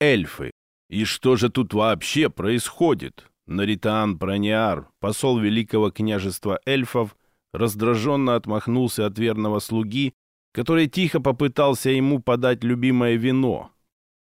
эльфы. И что же тут вообще происходит? Наритаан Праниар, посол Великого княжества эльфов, раздраженно отмахнулся от верного слуги, который тихо попытался ему подать любимое вино,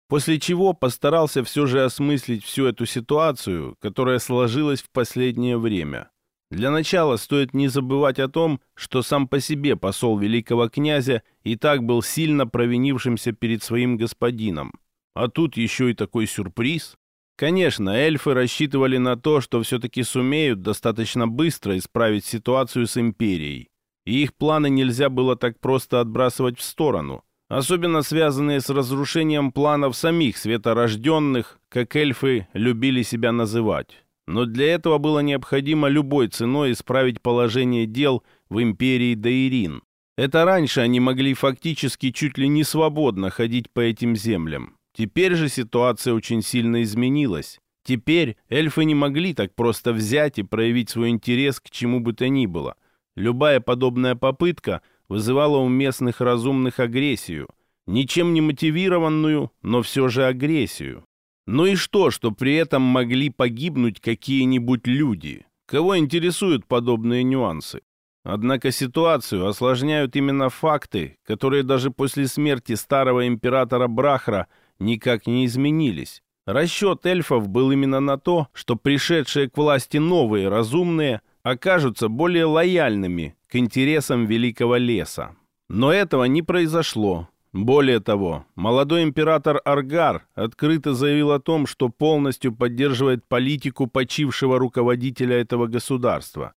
после чего постарался все же осмыслить всю эту ситуацию, которая сложилась в последнее время. Для начала стоит не забывать о том, что сам по себе посол великого князя и так был сильно провинившимся перед своим господином. А тут еще и такой сюрприз. Конечно, эльфы рассчитывали на то, что все-таки сумеют достаточно быстро исправить ситуацию с империей. И их планы нельзя было так просто отбрасывать в сторону, особенно связанные с разрушением планов самих светорожденных, как эльфы любили себя называть. Но для этого было необходимо любой ценой исправить положение дел в империи Даирин. Это раньше они могли фактически чуть ли не свободно ходить по этим землям. Теперь же ситуация очень сильно изменилась. Теперь эльфы не могли так просто взять и проявить свой интерес к чему бы то ни было. Любая подобная попытка вызывала у местных разумных агрессию. Ничем не мотивированную, но все же агрессию. Ну и что, что при этом могли погибнуть какие-нибудь люди? Кого интересуют подобные нюансы? Однако ситуацию осложняют именно факты, которые даже после смерти старого императора Брахра никак не изменились. Расчет эльфов был именно на то, что пришедшие к власти новые разумные окажутся более лояльными к интересам Великого Леса. Но этого не произошло, более того, молодой император Аргар открыто заявил о том, что полностью поддерживает политику почившего руководителя этого государства.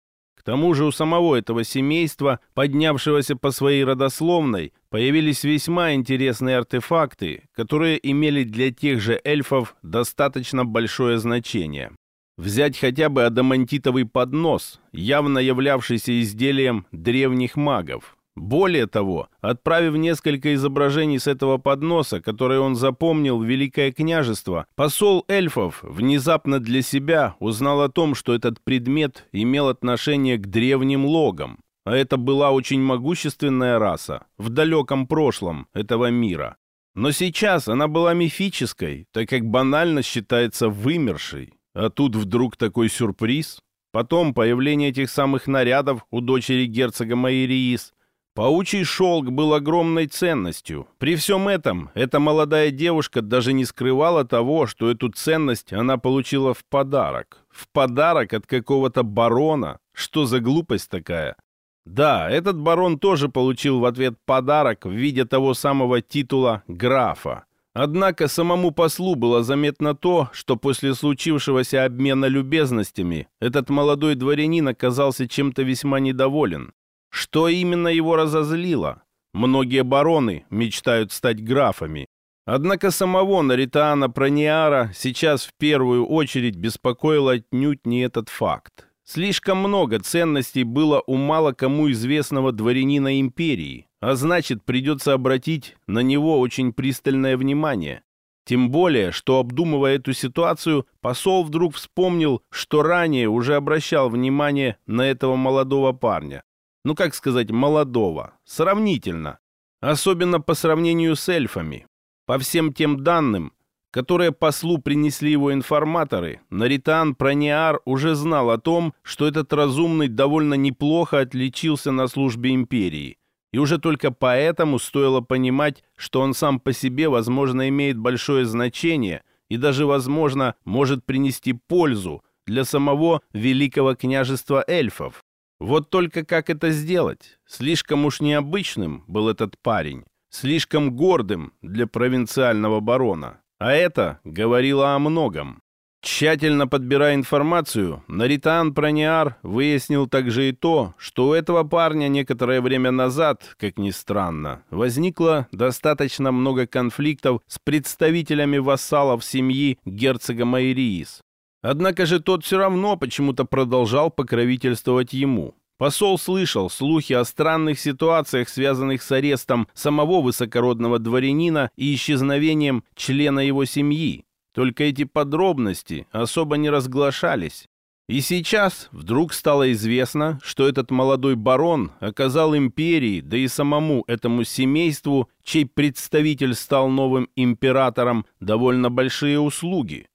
Тому же у самого этого семейства, поднявшегося по своей родословной, появились весьма интересные артефакты, которые имели для тех же эльфов достаточно большое значение. Взять хотя бы адамантитовый поднос, явно являвшийся изделием древних магов. Более того, отправив несколько изображений с этого подноса, которые он запомнил в Великое княжество, посол эльфов внезапно для себя узнал о том, что этот предмет имел отношение к древним логам. А это была очень могущественная раса в далеком прошлом этого мира. Но сейчас она была мифической, так как банально считается вымершей. А тут вдруг такой сюрприз. Потом появление этих самых нарядов у дочери герцога Майриис, Паучий шелк был огромной ценностью. При всем этом эта молодая девушка даже не скрывала того, что эту ценность она получила в подарок. В подарок от какого-то барона. Что за глупость такая? Да, этот барон тоже получил в ответ подарок в виде того самого титула графа. Однако самому послу было заметно то, что после случившегося обмена любезностями этот молодой дворянин оказался чем-то весьма недоволен. Что именно его разозлило? Многие бароны мечтают стать графами. Однако самого Наритаана Прониара сейчас в первую очередь беспокоил отнюдь не этот факт. Слишком много ценностей было у мало кому известного дворянина империи, а значит, придется обратить на него очень пристальное внимание. Тем более, что обдумывая эту ситуацию, посол вдруг вспомнил, что ранее уже обращал внимание на этого молодого парня ну как сказать, молодого, сравнительно, особенно по сравнению с эльфами. По всем тем данным, которые послу принесли его информаторы, Наритан Прониар уже знал о том, что этот разумный довольно неплохо отличился на службе империи. И уже только поэтому стоило понимать, что он сам по себе, возможно, имеет большое значение и даже, возможно, может принести пользу для самого Великого княжества эльфов. Вот только как это сделать? Слишком уж необычным был этот парень, слишком гордым для провинциального барона. А это говорило о многом. Тщательно подбирая информацию, Наритан Прониар выяснил также и то, что у этого парня некоторое время назад, как ни странно, возникло достаточно много конфликтов с представителями вассалов семьи герцога Майриис. Однако же тот все равно почему-то продолжал покровительствовать ему. Посол слышал слухи о странных ситуациях, связанных с арестом самого высокородного дворянина и исчезновением члена его семьи. Только эти подробности особо не разглашались. И сейчас вдруг стало известно, что этот молодой барон оказал империи, да и самому этому семейству, чей представитель стал новым императором, довольно большие услуги.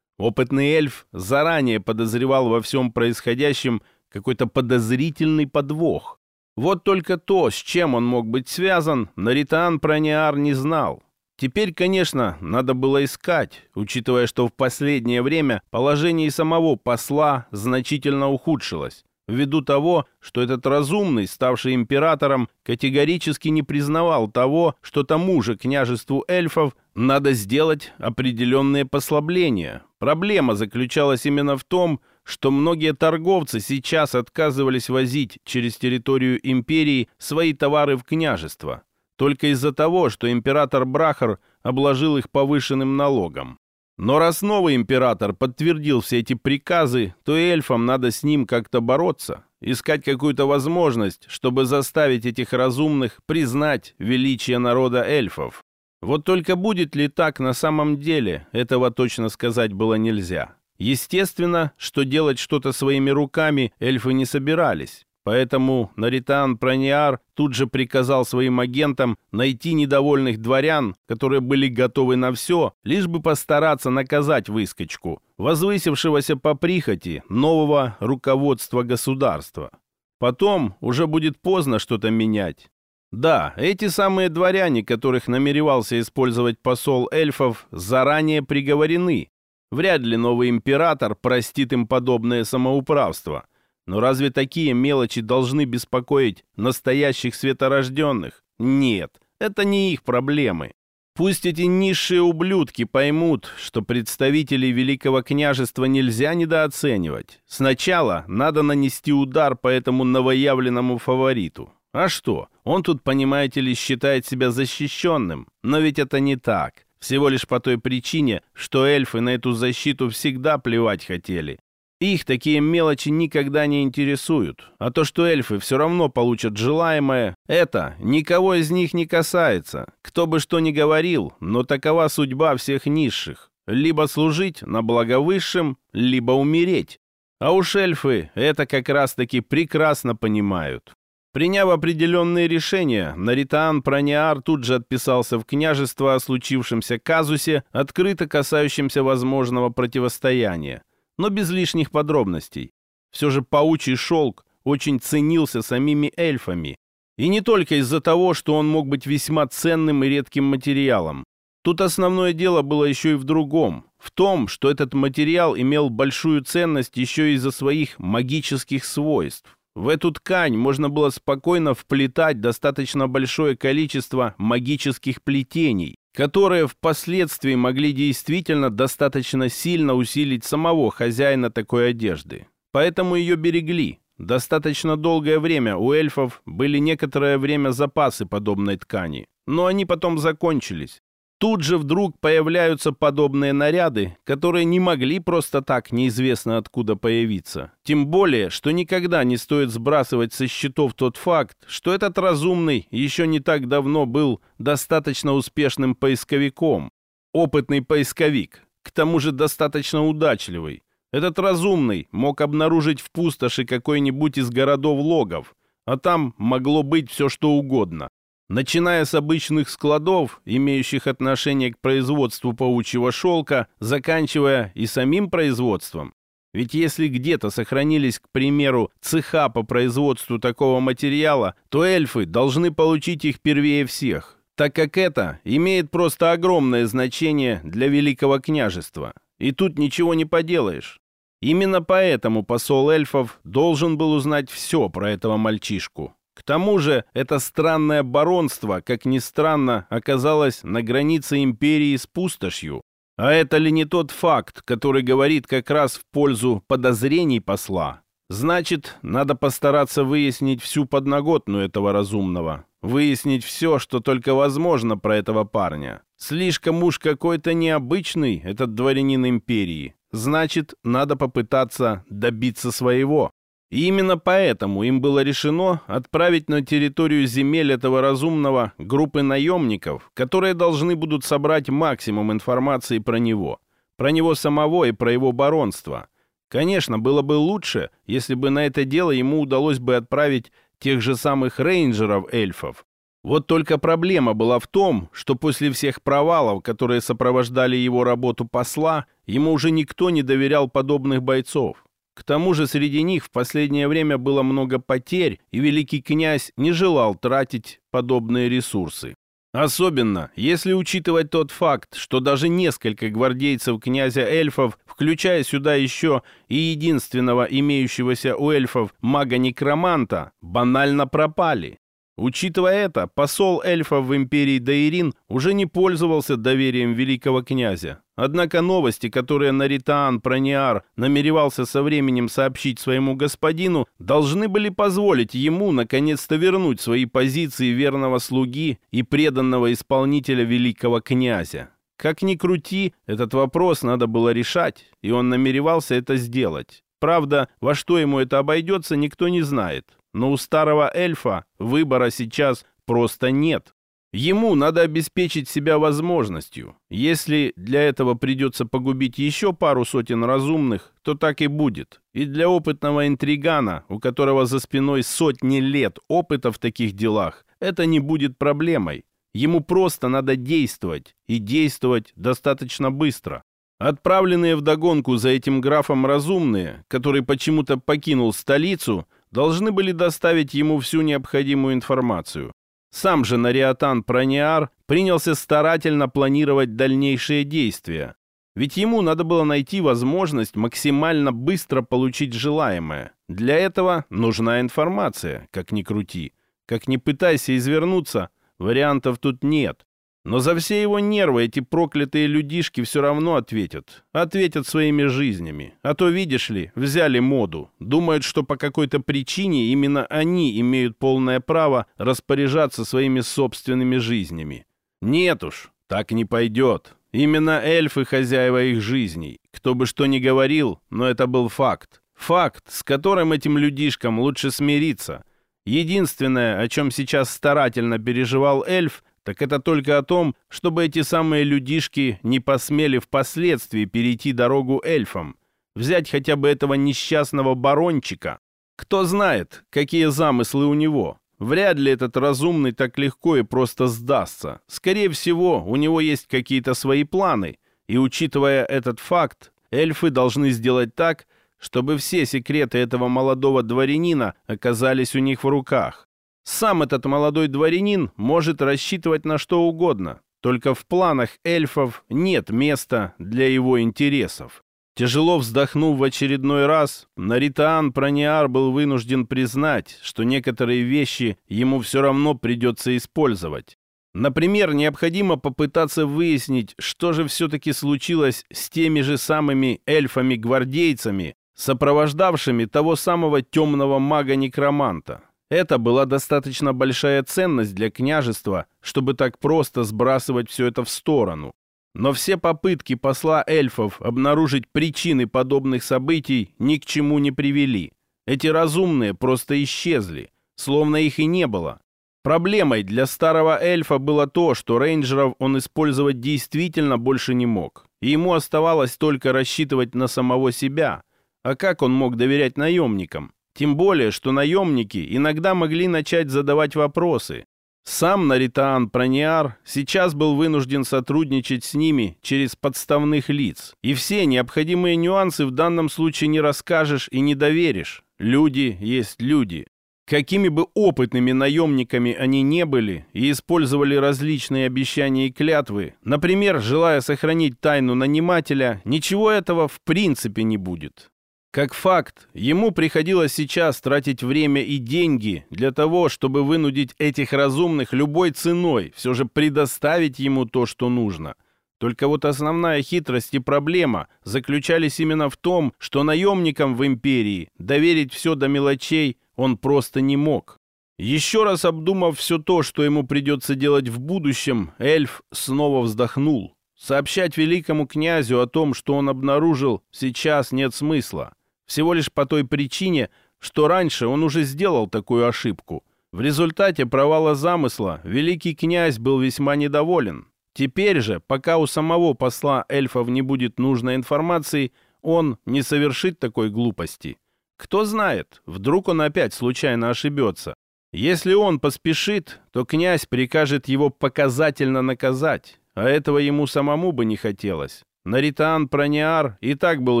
Опытный эльф заранее подозревал во всем происходящем какой-то подозрительный подвох. Вот только то, с чем он мог быть связан, Наритан Прониар не знал. Теперь, конечно, надо было искать, учитывая, что в последнее время положение самого посла значительно ухудшилось, ввиду того, что этот разумный, ставший императором, категорически не признавал того, что тому же княжеству эльфов надо сделать определенные послабления. Проблема заключалась именно в том, что многие торговцы сейчас отказывались возить через территорию империи свои товары в княжество, только из-за того, что император Брахар обложил их повышенным налогом. Но раз новый император подтвердил все эти приказы, то эльфам надо с ним как-то бороться, искать какую-то возможность, чтобы заставить этих разумных признать величие народа эльфов. Вот только будет ли так на самом деле, этого точно сказать было нельзя. Естественно, что делать что-то своими руками эльфы не собирались. Поэтому Наритан Прониар тут же приказал своим агентам найти недовольных дворян, которые были готовы на все, лишь бы постараться наказать выскочку, возвысившегося по прихоти нового руководства государства. Потом уже будет поздно что-то менять. Да, эти самые дворяне, которых намеревался использовать посол эльфов, заранее приговорены, Вряд ли новый император простит им подобное самоуправство. Но разве такие мелочи должны беспокоить настоящих светорожденных? Нет, это не их проблемы. Пусть эти низшие ублюдки поймут, что представителей Великого княжества нельзя недооценивать. Сначала надо нанести удар по этому новоявленному фавориту. А что, он тут, понимаете ли, считает себя защищенным. Но ведь это не так. Всего лишь по той причине, что эльфы на эту защиту всегда плевать хотели. Их такие мелочи никогда не интересуют. А то, что эльфы все равно получат желаемое, это никого из них не касается. Кто бы что ни говорил, но такова судьба всех низших. Либо служить на благо высшим, либо умереть. А уж эльфы это как раз-таки прекрасно понимают. Приняв определенные решения, Наритаан Прониар тут же отписался в княжество о случившемся казусе, открыто касающемся возможного противостояния, но без лишних подробностей. Все же паучий шелк очень ценился самими эльфами. И не только из-за того, что он мог быть весьма ценным и редким материалом. Тут основное дело было еще и в другом. В том, что этот материал имел большую ценность еще из-за своих магических свойств. В эту ткань можно было спокойно вплетать достаточно большое количество магических плетений, которые впоследствии могли действительно достаточно сильно усилить самого хозяина такой одежды. Поэтому ее берегли. Достаточно долгое время у эльфов были некоторое время запасы подобной ткани, но они потом закончились. Тут же вдруг появляются подобные наряды, которые не могли просто так неизвестно откуда появиться. Тем более, что никогда не стоит сбрасывать со счетов тот факт, что этот разумный еще не так давно был достаточно успешным поисковиком. Опытный поисковик, к тому же достаточно удачливый. Этот разумный мог обнаружить в пустоши какой-нибудь из городов-логов, а там могло быть все что угодно начиная с обычных складов, имеющих отношение к производству паучьего шелка, заканчивая и самим производством. Ведь если где-то сохранились, к примеру, цеха по производству такого материала, то эльфы должны получить их первее всех, так как это имеет просто огромное значение для Великого княжества. И тут ничего не поделаешь. Именно поэтому посол эльфов должен был узнать все про этого мальчишку. К тому же это странное баронство, как ни странно, оказалось на границе империи с пустошью. А это ли не тот факт, который говорит как раз в пользу подозрений посла? Значит, надо постараться выяснить всю подноготную этого разумного. Выяснить все, что только возможно про этого парня. Слишком уж какой-то необычный этот дворянин империи. Значит, надо попытаться добиться своего. И именно поэтому им было решено отправить на территорию земель этого разумного группы наемников, которые должны будут собрать максимум информации про него, про него самого и про его баронство. Конечно, было бы лучше, если бы на это дело ему удалось бы отправить тех же самых рейнджеров-эльфов. Вот только проблема была в том, что после всех провалов, которые сопровождали его работу посла, ему уже никто не доверял подобных бойцов. К тому же среди них в последнее время было много потерь, и великий князь не желал тратить подобные ресурсы. Особенно, если учитывать тот факт, что даже несколько гвардейцев князя эльфов, включая сюда еще и единственного имеющегося у эльфов мага-некроманта, банально пропали. Учитывая это, посол эльфов в империи Даирин уже не пользовался доверием великого князя. Однако новости, которые Наритаан Прониар намеревался со временем сообщить своему господину, должны были позволить ему наконец-то вернуть свои позиции верного слуги и преданного исполнителя великого князя. Как ни крути, этот вопрос надо было решать, и он намеревался это сделать. Правда, во что ему это обойдется, никто не знает. Но у старого эльфа выбора сейчас просто нет. Ему надо обеспечить себя возможностью. Если для этого придется погубить еще пару сотен разумных, то так и будет. И для опытного интригана, у которого за спиной сотни лет опыта в таких делах, это не будет проблемой. Ему просто надо действовать, и действовать достаточно быстро. Отправленные вдогонку за этим графом разумные, который почему-то покинул столицу, должны были доставить ему всю необходимую информацию. Сам же Нариатан Прониар принялся старательно планировать дальнейшие действия. Ведь ему надо было найти возможность максимально быстро получить желаемое. Для этого нужна информация, как ни крути. Как ни пытайся извернуться, вариантов тут нет. Но за все его нервы эти проклятые людишки все равно ответят. Ответят своими жизнями. А то, видишь ли, взяли моду. Думают, что по какой-то причине именно они имеют полное право распоряжаться своими собственными жизнями. Нет уж, так не пойдет. Именно эльфы хозяева их жизней. Кто бы что ни говорил, но это был факт. Факт, с которым этим людишкам лучше смириться. Единственное, о чем сейчас старательно переживал эльф, так это только о том, чтобы эти самые людишки не посмели впоследствии перейти дорогу эльфам, взять хотя бы этого несчастного барончика. Кто знает, какие замыслы у него. Вряд ли этот разумный так легко и просто сдастся. Скорее всего, у него есть какие-то свои планы, и учитывая этот факт, эльфы должны сделать так, чтобы все секреты этого молодого дворянина оказались у них в руках. Сам этот молодой дворянин может рассчитывать на что угодно, только в планах эльфов нет места для его интересов. Тяжело вздохнув в очередной раз, Наритаан Прониар был вынужден признать, что некоторые вещи ему все равно придется использовать. Например, необходимо попытаться выяснить, что же все-таки случилось с теми же самыми эльфами-гвардейцами, сопровождавшими того самого темного мага-некроманта. Это была достаточно большая ценность для княжества, чтобы так просто сбрасывать все это в сторону. Но все попытки посла эльфов обнаружить причины подобных событий ни к чему не привели. Эти разумные просто исчезли, словно их и не было. Проблемой для старого эльфа было то, что рейнджеров он использовать действительно больше не мог. И ему оставалось только рассчитывать на самого себя. А как он мог доверять наемникам? Тем более, что наемники иногда могли начать задавать вопросы. Сам Наритаан Прониар сейчас был вынужден сотрудничать с ними через подставных лиц. И все необходимые нюансы в данном случае не расскажешь и не доверишь. Люди есть люди. Какими бы опытными наемниками они не были и использовали различные обещания и клятвы, например, желая сохранить тайну нанимателя, ничего этого в принципе не будет. Как факт, ему приходилось сейчас тратить время и деньги для того, чтобы вынудить этих разумных любой ценой все же предоставить ему то, что нужно. Только вот основная хитрость и проблема заключались именно в том, что наемникам в империи доверить все до мелочей он просто не мог. Еще раз обдумав все то, что ему придется делать в будущем, эльф снова вздохнул. Сообщать великому князю о том, что он обнаружил, сейчас нет смысла. Всего лишь по той причине, что раньше он уже сделал такую ошибку. В результате провала замысла великий князь был весьма недоволен. Теперь же, пока у самого посла эльфов не будет нужной информации, он не совершит такой глупости. Кто знает, вдруг он опять случайно ошибется. Если он поспешит, то князь прикажет его показательно наказать, а этого ему самому бы не хотелось. Наритан Прониар и так был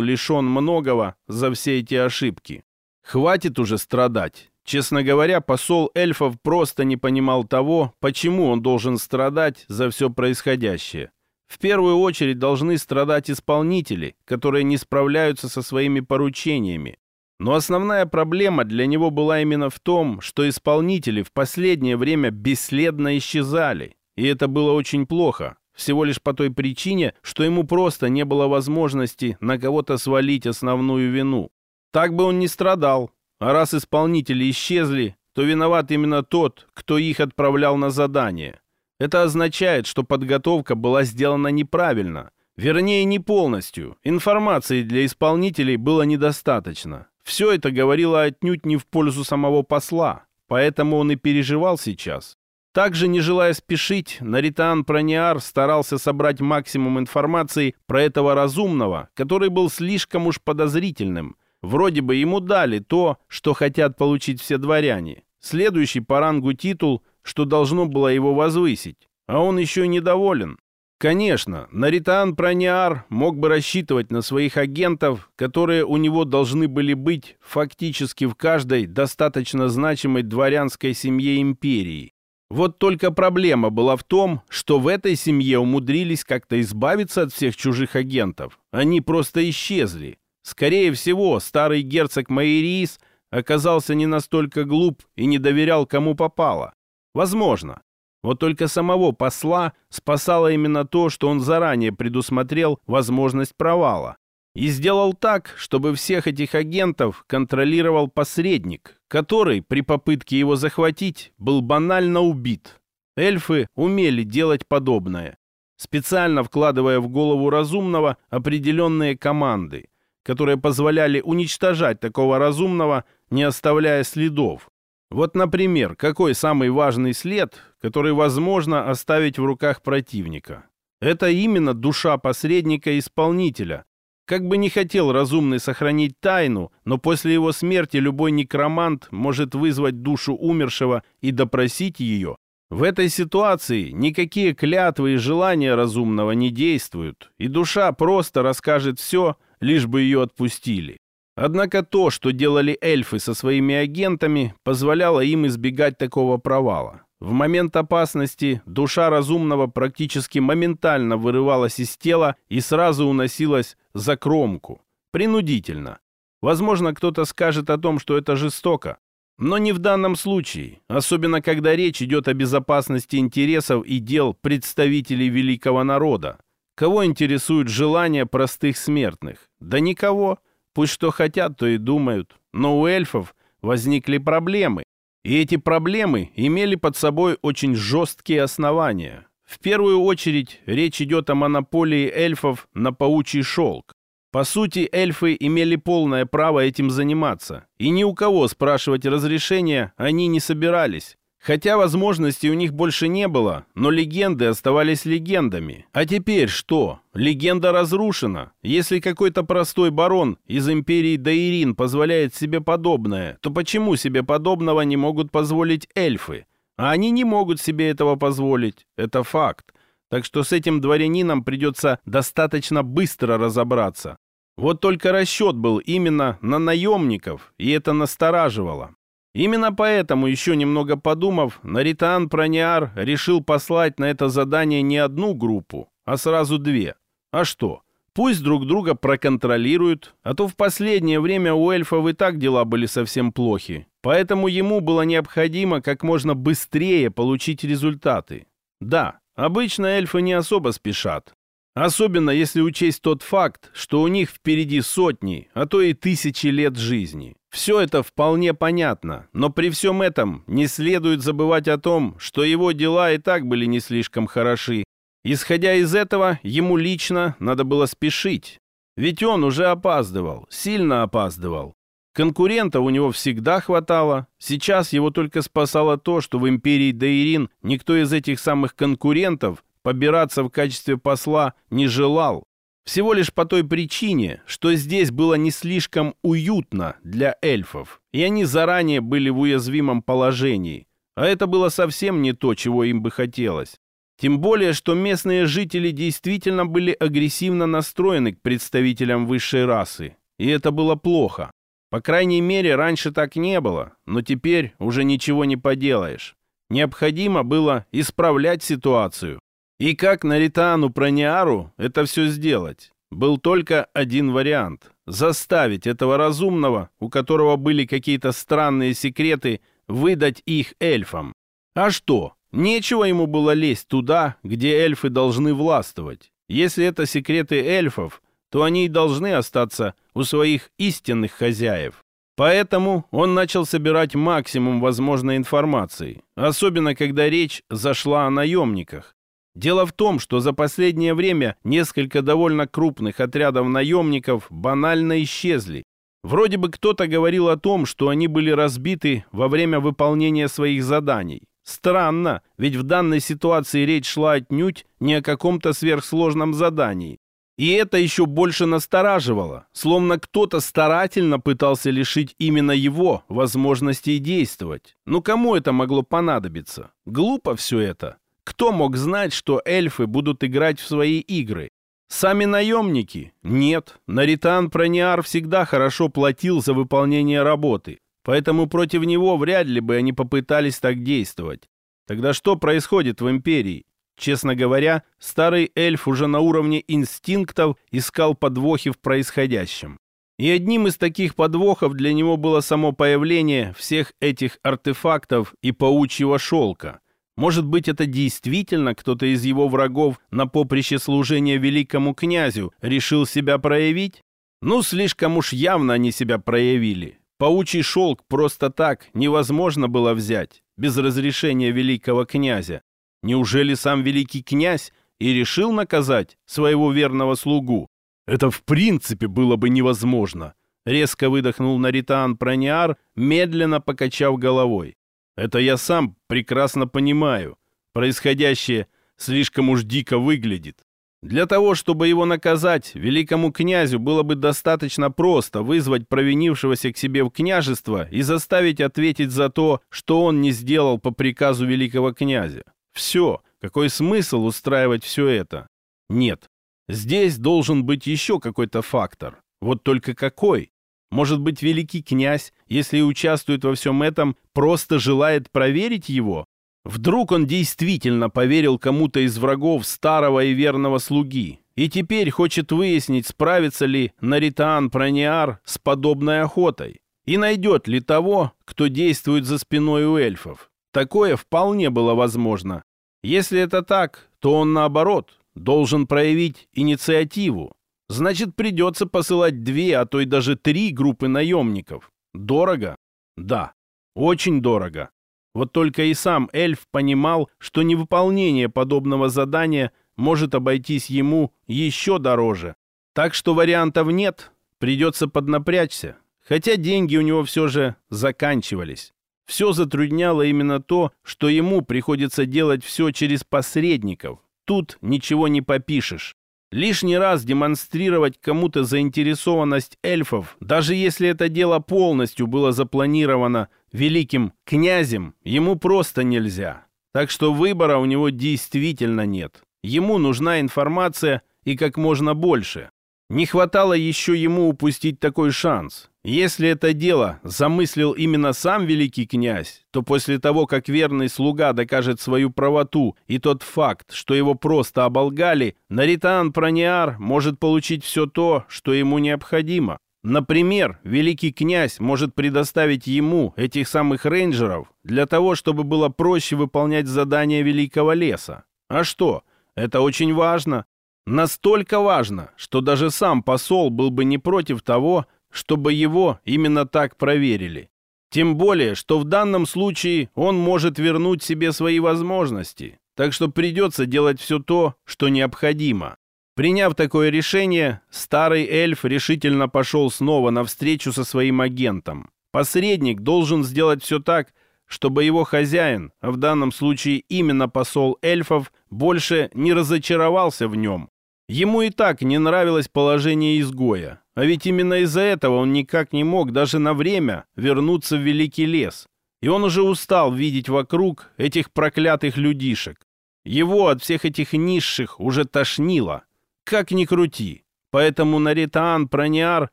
лишен многого за все эти ошибки. Хватит уже страдать. Честно говоря, посол эльфов просто не понимал того, почему он должен страдать за все происходящее. В первую очередь должны страдать исполнители, которые не справляются со своими поручениями. Но основная проблема для него была именно в том, что исполнители в последнее время бесследно исчезали. И это было очень плохо, всего лишь по той причине, что ему просто не было возможности на кого-то свалить основную вину. Так бы он не страдал. А раз исполнители исчезли, то виноват именно тот, кто их отправлял на задание. Это означает, что подготовка была сделана неправильно. Вернее, не полностью. Информации для исполнителей было недостаточно. Все это говорило отнюдь не в пользу самого посла, поэтому он и переживал сейчас. Также, не желая спешить, Наритан Прониар старался собрать максимум информации про этого разумного, который был слишком уж подозрительным. Вроде бы ему дали то, что хотят получить все дворяне. Следующий по рангу титул, что должно было его возвысить. А он еще недоволен. Конечно, Наритан Прониар мог бы рассчитывать на своих агентов, которые у него должны были быть фактически в каждой достаточно значимой дворянской семье империи. Вот только проблема была в том, что в этой семье умудрились как-то избавиться от всех чужих агентов. Они просто исчезли. Скорее всего, старый герцог Майрис оказался не настолько глуп и не доверял кому попало. Возможно. Вот только самого посла спасало именно то, что он заранее предусмотрел возможность провала. И сделал так, чтобы всех этих агентов контролировал посредник, который при попытке его захватить был банально убит. Эльфы умели делать подобное, специально вкладывая в голову разумного определенные команды, которые позволяли уничтожать такого разумного, не оставляя следов. Вот, например, какой самый важный след, который возможно оставить в руках противника? Это именно душа посредника-исполнителя, как бы не хотел разумный сохранить тайну, но после его смерти любой некромант может вызвать душу умершего и допросить ее. В этой ситуации никакие клятвы и желания разумного не действуют, и душа просто расскажет все, лишь бы ее отпустили. Однако то, что делали эльфы со своими агентами, позволяло им избегать такого провала. В момент опасности душа разумного практически моментально вырывалась из тела и сразу уносилась за кромку. Принудительно. Возможно, кто-то скажет о том, что это жестоко. Но не в данном случае, особенно когда речь идет о безопасности интересов и дел представителей великого народа. Кого интересуют желания простых смертных? Да никого. Пусть что хотят, то и думают. Но у эльфов возникли проблемы, и эти проблемы имели под собой очень жесткие основания. В первую очередь речь идет о монополии эльфов на паучий шелк. По сути, эльфы имели полное право этим заниматься, и ни у кого спрашивать разрешения они не собирались. Хотя возможностей у них больше не было, но легенды оставались легендами. А теперь что? Легенда разрушена. Если какой-то простой барон из империи Даирин позволяет себе подобное, то почему себе подобного не могут позволить эльфы? А они не могут себе этого позволить. Это факт. Так что с этим дворянином придется достаточно быстро разобраться. Вот только расчет был именно на наемников, и это настораживало. Именно поэтому, еще немного подумав, Наритан Прониар решил послать на это задание не одну группу, а сразу две. А что? Пусть друг друга проконтролируют, а то в последнее время у эльфов и так дела были совсем плохи. Поэтому ему было необходимо как можно быстрее получить результаты. Да, обычно эльфы не особо спешат. Особенно если учесть тот факт, что у них впереди сотни, а то и тысячи лет жизни. Все это вполне понятно, но при всем этом не следует забывать о том, что его дела и так были не слишком хороши. Исходя из этого, ему лично надо было спешить. Ведь он уже опаздывал, сильно опаздывал. Конкурентов у него всегда хватало. Сейчас его только спасало то, что в империи Дейрин никто из этих самых конкурентов побираться в качестве посла не желал. Всего лишь по той причине, что здесь было не слишком уютно для эльфов, и они заранее были в уязвимом положении. А это было совсем не то, чего им бы хотелось. Тем более, что местные жители действительно были агрессивно настроены к представителям высшей расы. И это было плохо. По крайней мере, раньше так не было, но теперь уже ничего не поделаешь. Необходимо было исправлять ситуацию. И как Наритану Прониару это все сделать? Был только один вариант. Заставить этого разумного, у которого были какие-то странные секреты, выдать их эльфам. А что? Нечего ему было лезть туда, где эльфы должны властвовать. Если это секреты эльфов, то они и должны остаться у своих истинных хозяев. Поэтому он начал собирать максимум возможной информации, особенно когда речь зашла о наемниках. Дело в том, что за последнее время несколько довольно крупных отрядов наемников банально исчезли. Вроде бы кто-то говорил о том, что они были разбиты во время выполнения своих заданий. Странно, ведь в данной ситуации речь шла отнюдь не о каком-то сверхсложном задании. И это еще больше настораживало, словно кто-то старательно пытался лишить именно его возможности действовать. Ну кому это могло понадобиться? Глупо все это. Кто мог знать, что эльфы будут играть в свои игры? Сами наемники? Нет. Наритан Прониар всегда хорошо платил за выполнение работы. Поэтому против него вряд ли бы они попытались так действовать. Тогда что происходит в Империи? Честно говоря, старый эльф уже на уровне инстинктов искал подвохи в происходящем. И одним из таких подвохов для него было само появление всех этих артефактов и паучьего шелка. Может быть, это действительно кто-то из его врагов на поприще служения великому князю решил себя проявить? Ну, слишком уж явно они себя проявили. Паучий шелк просто так невозможно было взять, без разрешения великого князя. Неужели сам великий князь и решил наказать своего верного слугу? Это в принципе было бы невозможно. Резко выдохнул Наритан Прониар, медленно покачав головой. Это я сам прекрасно понимаю. Происходящее слишком уж дико выглядит. Для того, чтобы его наказать, великому князю было бы достаточно просто вызвать провинившегося к себе в княжество и заставить ответить за то, что он не сделал по приказу великого князя. Все. Какой смысл устраивать все это? Нет. Здесь должен быть еще какой-то фактор. Вот только какой? Может быть, великий князь, если и участвует во всем этом, просто желает проверить его? Вдруг он действительно поверил кому-то из врагов старого и верного слуги, и теперь хочет выяснить, справится ли Наритаан Прониар с подобной охотой, и найдет ли того, кто действует за спиной у эльфов. Такое вполне было возможно. Если это так, то он, наоборот, должен проявить инициативу. Значит, придется посылать две, а то и даже три группы наемников. Дорого? Да, очень дорого. Вот только и сам эльф понимал, что невыполнение подобного задания может обойтись ему еще дороже. Так что вариантов нет, придется поднапрячься. Хотя деньги у него все же заканчивались. Все затрудняло именно то, что ему приходится делать все через посредников. Тут ничего не попишешь. Лишний раз демонстрировать кому-то заинтересованность эльфов, даже если это дело полностью было запланировано великим князем, ему просто нельзя. Так что выбора у него действительно нет. Ему нужна информация и как можно больше. Не хватало еще ему упустить такой шанс. Если это дело замыслил именно сам великий князь, то после того, как верный слуга докажет свою правоту и тот факт, что его просто оболгали, Наритан Прониар может получить все то, что ему необходимо. Например, великий князь может предоставить ему этих самых рейнджеров для того, чтобы было проще выполнять задания великого леса. А что? Это очень важно. Настолько важно, что даже сам посол был бы не против того, чтобы его именно так проверили. Тем более, что в данном случае он может вернуть себе свои возможности, так что придется делать все то, что необходимо. Приняв такое решение, старый эльф решительно пошел снова навстречу со своим агентом. Посредник должен сделать все так, чтобы его хозяин, а в данном случае именно посол эльфов, больше не разочаровался в нем. Ему и так не нравилось положение изгоя, а ведь именно из-за этого он никак не мог даже на время вернуться в Великий лес. И он уже устал видеть вокруг этих проклятых людишек. Его от всех этих низших уже тошнило. Как ни крути. Поэтому Наритаан Прониар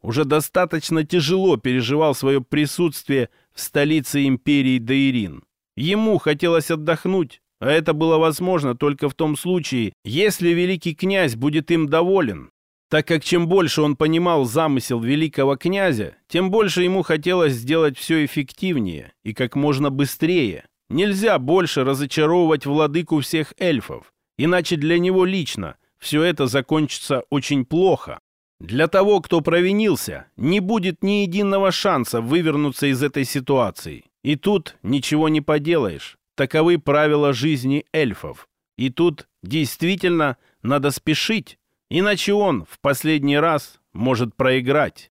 уже достаточно тяжело переживал свое присутствие в столице империи Дейрин. Ему хотелось отдохнуть, а это было возможно только в том случае, если великий князь будет им доволен. Так как чем больше он понимал замысел великого князя, тем больше ему хотелось сделать все эффективнее и как можно быстрее. Нельзя больше разочаровывать владыку всех эльфов, иначе для него лично все это закончится очень плохо. Для того, кто провинился, не будет ни единого шанса вывернуться из этой ситуации. И тут ничего не поделаешь. Таковы правила жизни эльфов. И тут действительно надо спешить, иначе он в последний раз может проиграть.